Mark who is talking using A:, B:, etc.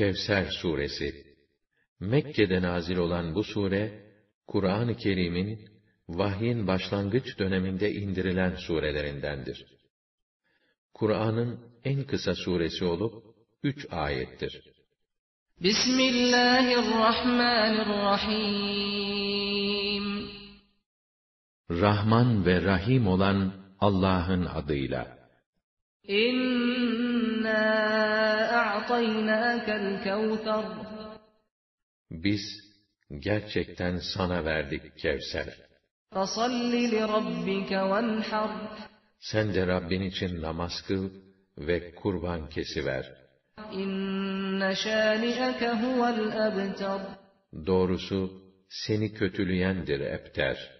A: Kevser suresi Mekke'de nazil olan bu sure Kur'an-ı Kerim'in vahyin başlangıç döneminde indirilen surelerindendir. Kur'an'ın en kısa suresi olup üç ayettir.
B: Bismillahirrahmanirrahim.
A: Rahman ve Rahim olan Allah'ın adıyla.
B: Kevser.
A: Biz gerçekten sana verdik Kevser. Sen de Rabbin için namaz kıl ve kurban kesiver. Doğrusu seni kötüleyendir ebter.